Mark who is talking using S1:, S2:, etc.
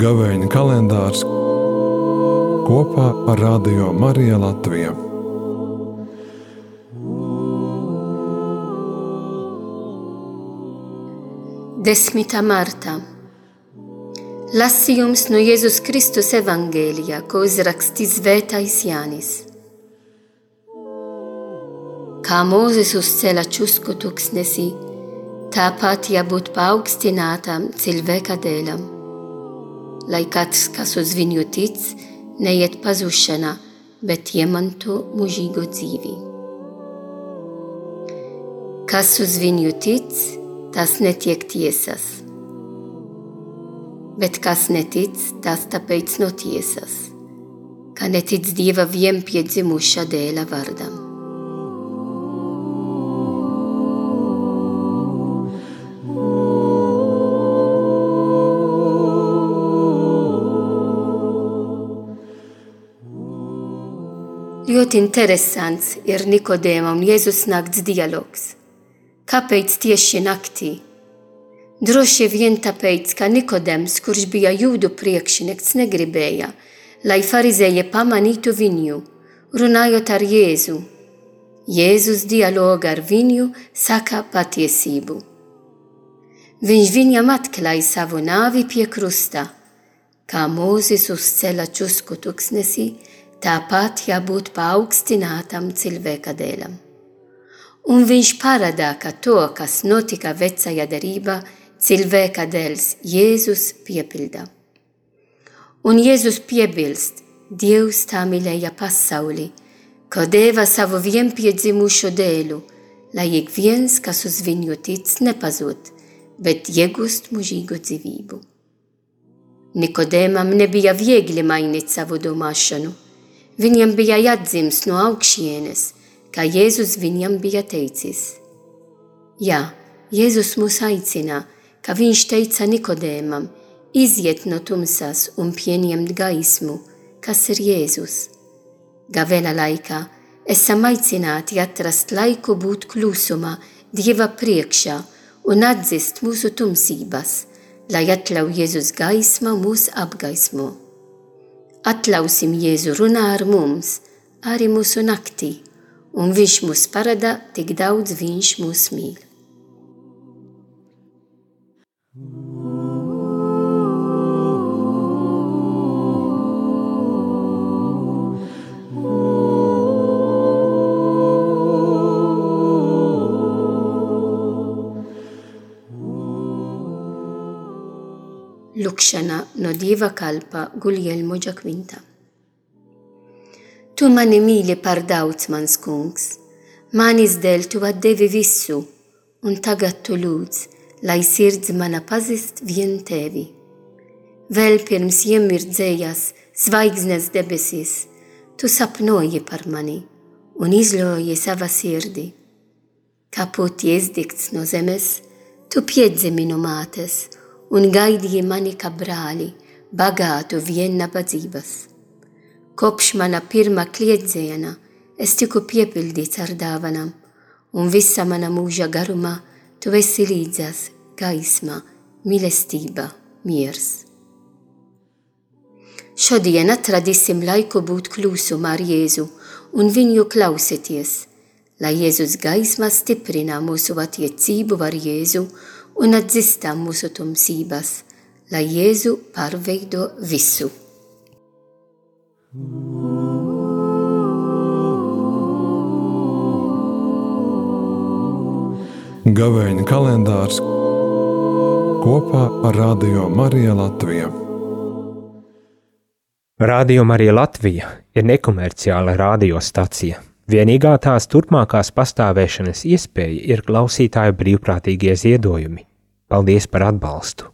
S1: Gavēņa kalendārs kopā ar Radio Mariju Latviju.
S2: Desmitā martā Lasījums no Jēzus Kristus evangēlijā, ko uzrakstīs Svētais Jānis. Kā Mūzes uzcēla čusku tuksnesī, tāpat jābūt paaugstinātam cilvēka dēlam lai katrs, kas uz viņu tic, neiet pazušanā, bet iemanto mūžīgo dzīvi. Kas uz viņu tic, tas netiek tiesas, bet kas netic, tas tāpēc no tiesas, ka netic Dieva vienpiedzimuša dēla vārdam. Ļoti interesants ir Nikodēma un Jēzus nakts dialogs. Kāpēc tieši naktī? Droši vien tāpēc, ka Nikodēms, kurš bija jūdu priekšnieks, negribēja, lai farizēji pamanītu viņu, runājot ar Jēzu. Jēzus dialoga ar viņu saka patiesību. Viņš viņam atklāja savu nāvi pie krusta, kā Mūzes uzcēla čusku tuksnesī, tāpat jābūt paaugstinātam cilvēka dēlam. Un viņš parādā, ka to, kas notika vecajā derībā, cilvēka dēls Jēzus piepilda. Un Jēzus piebilst, Dievs tā mīlēja pasauli, ka deva savu vienpiedzimušo dēlu, lai ik viens, kas uz viņu tic, nepazūd, bet iegūst mūžīgu dzīvību. Nikodēmam nebija viegli mainīt savu domāšanu Viņam bija jāatdzimst no augšienes, kā Jēzus viņam bija teicis. Jā, Jēzus mūs aicina, kā viņš teica Nikodēmam, iziet no tumsas un pieņemt gaismu, kas ir Jēzus. Gavēla laikā esam aicināti atrast laiku būt klusumā, Dieva priekšā un atzist mūsu tumsības, lai atļauj Jēzus gaisma mūs apgaismo. Atļausim Jēzu runā ar mums, arī mūsu naktī, un Viņš mūs parāda, tik daudz Viņš mūs mīl. Lukšana no Dieva kalpa Guglielmo Giaquinta. Tu mani mīli par daudz, mans kungs, manis dēļ tu atdevi visu, un tagad tu lūdz, lai sirds mana pazist vien tevi. Vēl pirms iemirdzējas zvaigznes debesīs, tu sapnoji par mani un izloji sava sirdi. Kā puti izdikts no zemes, tu piedzimi no mātes un gaidīja mani kā brāli, bagātu vien nabadzības. Kopš mana pirmā kliedziena es tiku piepildīts ar dāvanām, un visa mana mūža garumā tu esi līdzās gaismā, mīlestība, miers. Šodien atradīsim laiku būt klusumā ar Jēzu un viņu klausieties, lai Jēzus gaisma stiprina mūsu attiecību ar Jēzu un atzīstam mūsu tumsības, lai Jēzu pārveido visu.
S1: Gavēņa kalendārs kopā ar Radio Mariju Latviju.
S3: Radio Marija Latvija ir nekomerciāla radiostacija. Vienīgā tās turpmākās pastāvēšanas iespēja ir klausītāju brīvprātīgie ziedojumi. Paldies par atbalstu!